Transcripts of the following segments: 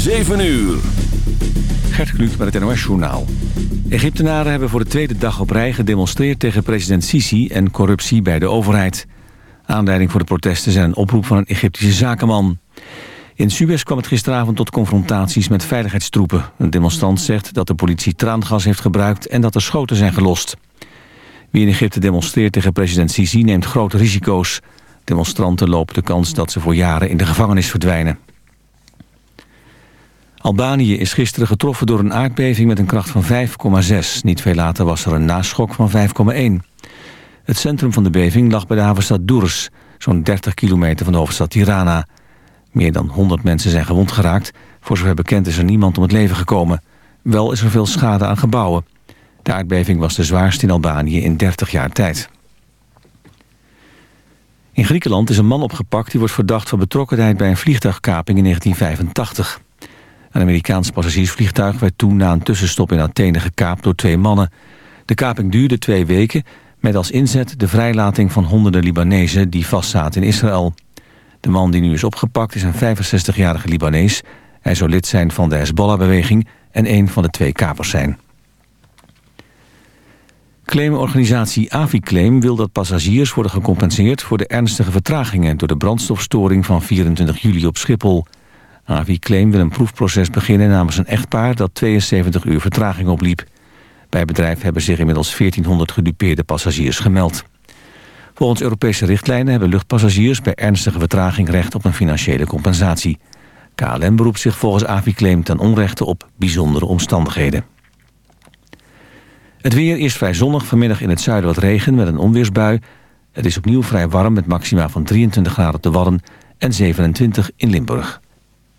7 uur. Gert Kluk met het NOS Journaal. Egyptenaren hebben voor de tweede dag op rij gedemonstreerd tegen president Sisi en corruptie bij de overheid. Aanleiding voor de protesten zijn een oproep van een Egyptische zakenman. In Suez kwam het gisteravond tot confrontaties met veiligheidstroepen. Een demonstrant zegt dat de politie traangas heeft gebruikt en dat er schoten zijn gelost. Wie in Egypte demonstreert tegen president Sisi neemt grote risico's. Demonstranten lopen de kans dat ze voor jaren in de gevangenis verdwijnen. Albanië is gisteren getroffen door een aardbeving met een kracht van 5,6. Niet veel later was er een naschok van 5,1. Het centrum van de beving lag bij de havenstad Durrës, zo'n 30 kilometer van de hoofdstad Tirana. Meer dan 100 mensen zijn gewond geraakt. Voor zover bekend is er niemand om het leven gekomen. Wel is er veel schade aan gebouwen. De aardbeving was de zwaarste in Albanië in 30 jaar tijd. In Griekenland is een man opgepakt die wordt verdacht van betrokkenheid bij een vliegtuigkaping in 1985. Een Amerikaans passagiersvliegtuig werd toen na een tussenstop in Athene gekaapt door twee mannen. De kaping duurde twee weken met als inzet de vrijlating van honderden Libanezen die vastzaten in Israël. De man die nu is opgepakt is een 65-jarige Libanees. Hij zou lid zijn van de Hezbollah-beweging en een van de twee kapers zijn. Claimorganisatie Aviclaim wil dat passagiers worden gecompenseerd... voor de ernstige vertragingen door de brandstofstoring van 24 juli op Schiphol. Aviclaim wil een proefproces beginnen namens een echtpaar... dat 72 uur vertraging opliep. Bij het bedrijf hebben zich inmiddels 1400 gedupeerde passagiers gemeld. Volgens Europese richtlijnen hebben luchtpassagiers bij ernstige vertraging recht op een financiële compensatie. KLM beroept zich volgens Aviclaim ten onrechte op bijzondere omstandigheden. Het weer is vrij zonnig, vanmiddag in het zuiden wat regen met een onweersbui. Het is opnieuw vrij warm met maxima van 23 graden op de Wadden en 27 in Limburg.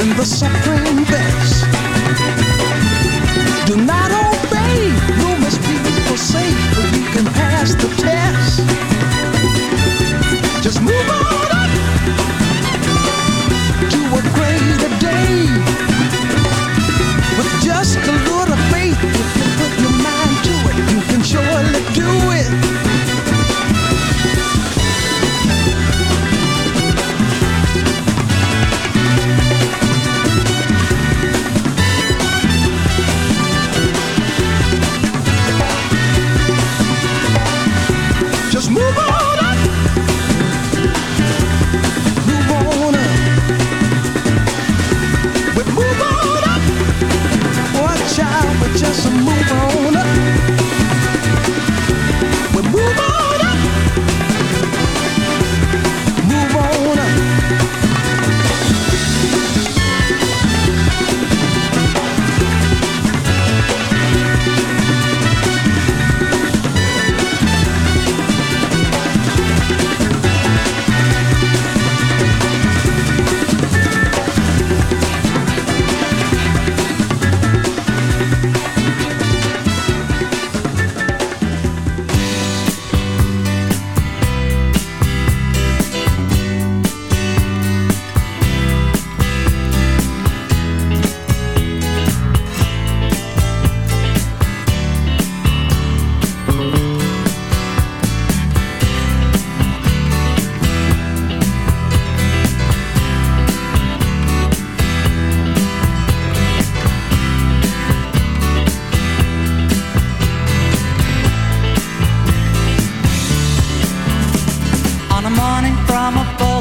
than the suffering best. Do not obey, you must be forsaken, you can pass the test.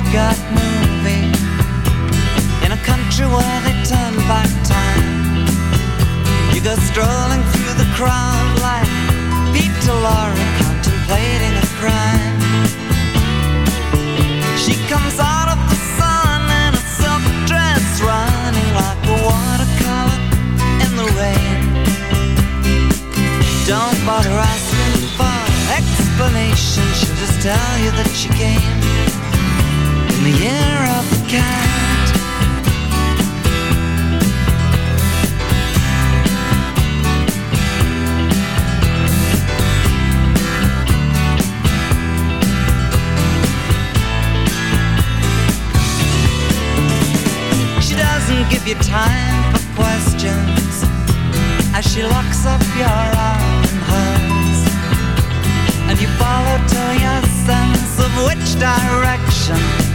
Bogart movie in a country where they turn back time. You go strolling through the crowd like Peter Laura contemplating a crime. She comes out of the sun in a silk dress, running like a watercolor in the rain. Don't bother asking for explanation. She'll just tell you that she came the year of the cat. She doesn't give you time for questions as she locks up your. And you follow your sense of which direction